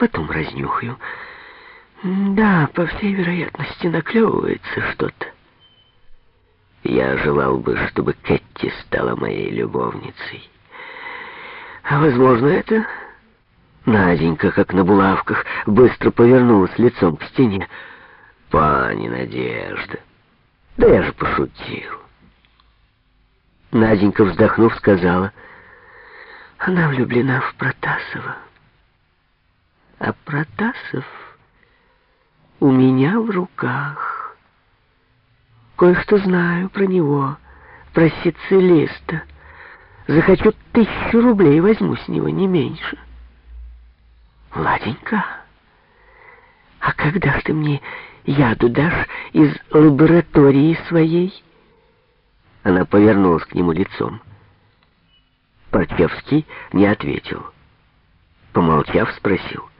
потом разнюхаю. Да, по всей вероятности, наклевывается что-то. Я желал бы, чтобы Кэти стала моей любовницей. А возможно, это... Наденька, как на булавках, быстро повернулась лицом к стене. «Пани Надежда, да я же пошутил». Наденька, вздохнув, сказала, «Она влюблена в Протасова. А Протасов у меня в руках. Кое-что знаю про него, про сицилиста. Захочу тысячу рублей, возьму с него, не меньше». Владенька, а когда ж ты мне яду дашь из лаборатории своей? Она повернулась к нему лицом. Парчевский не ответил. Помолчав, спросил.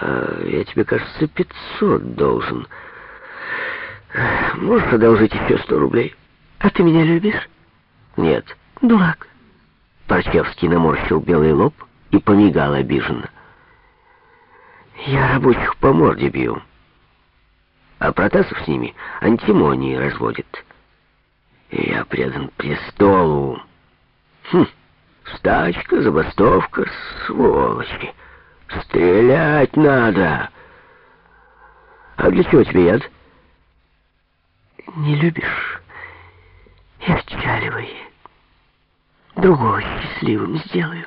А «Я тебе, кажется, пятьсот должен. Можешь одолжить еще сто рублей?» «А ты меня любишь?» «Нет». «Дурак». Парчевский наморщил белый лоб и помигал обиженно. «Я рабочих по морде бью, а Протасов с ними антимонии разводит. Я предан престолу. Хм, стачка, забастовка, сволочи. Стрелять надо. А для чего тебе яд?» «Не любишь и отчаливай. Другого счастливым сделаю».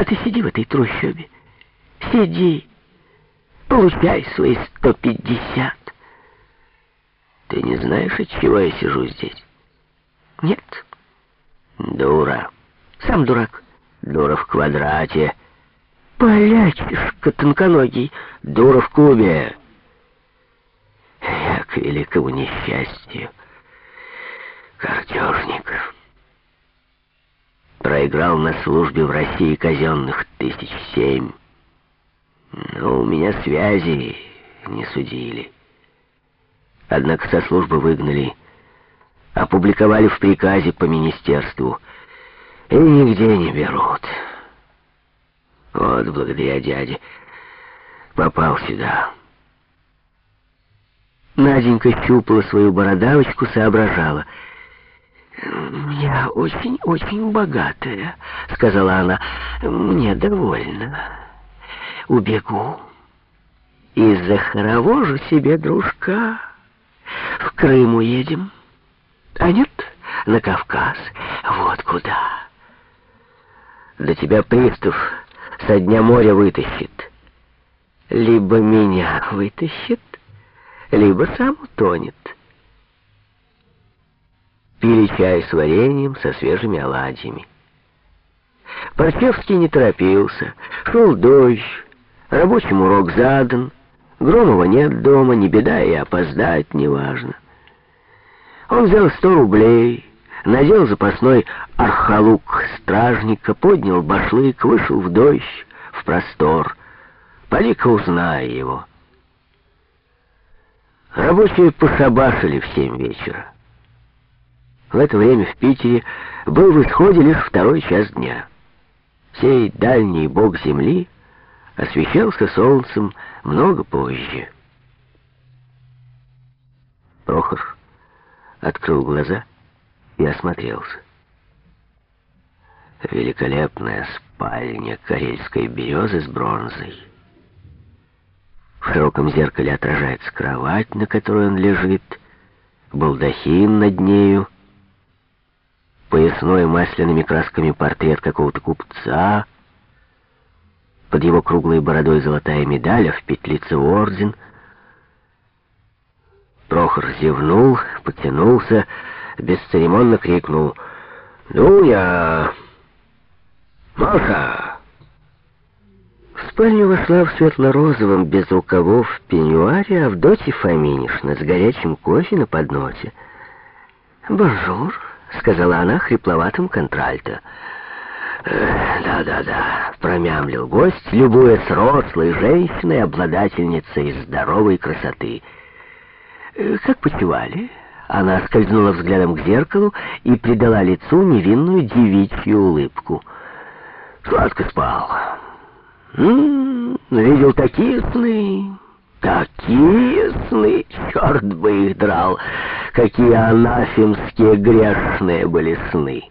А ты сиди в этой трущобе. Сиди. Получай свои сто пятьдесят. Ты не знаешь, от чего я сижу здесь? Нет. Дура. Сам дурак. Дура в квадрате. Полячишка тонконогий. Дура в кубе. Я к великому несчастью. Картежник проиграл на службе в России казенных тысяч семь. Но у меня связи не судили. Однако со службы выгнали, опубликовали в приказе по министерству и нигде не берут. Вот благодаря дяде попал сюда. Наденька щупала свою бородавочку, соображала — «Я очень-очень богатая», — сказала она. «Мне довольно. Убегу и захоровожу себе дружка. В Крым уедем. А нет, на Кавказ. Вот куда. Да тебя пристав со дня моря вытащит. Либо меня вытащит, либо сам утонет» пили чай с вареньем, со свежими оладьями. Парчевский не торопился. Шел дождь, рабочий урок задан, Громова нет дома, не беда и опоздать неважно. Он взял сто рублей, надел запасной архалук стражника, поднял башлык, вышел в дождь, в простор. Полика узнай его. Рабочие пошабашили в семь вечера. В это время в Питере был в исходе лишь второй час дня. Сей дальний бог земли освещался солнцем много позже. Прохор открыл глаза и осмотрелся. Великолепная спальня карельской березы с бронзой. В широком зеркале отражается кровать, на которой он лежит, балдахин над нею, поясной масляными красками портрет какого-то купца, под его круглой бородой золотая медаль, а в петлице орден. Прохор зевнул, потянулся, бесцеремонно крикнул «Ну я! Маша!» В спальню вошла в светло-розовом, без рукавов, пеньюаре Авдотья Фоминишна с горячим кофе на подносе. «Бонжур!» — сказала она хрипловатым контральто. «Да-да-да», — промямлил гость, любуясь рослой женщиной, обладательницей здоровой красоты. «Э, «Как почивали?» Она скользнула взглядом к зеркалу и придала лицу невинную девичью улыбку. «Сладко спал. М -м, видел такие сны, такие сны, черт бы их драл, какие анафемские грешные были сны.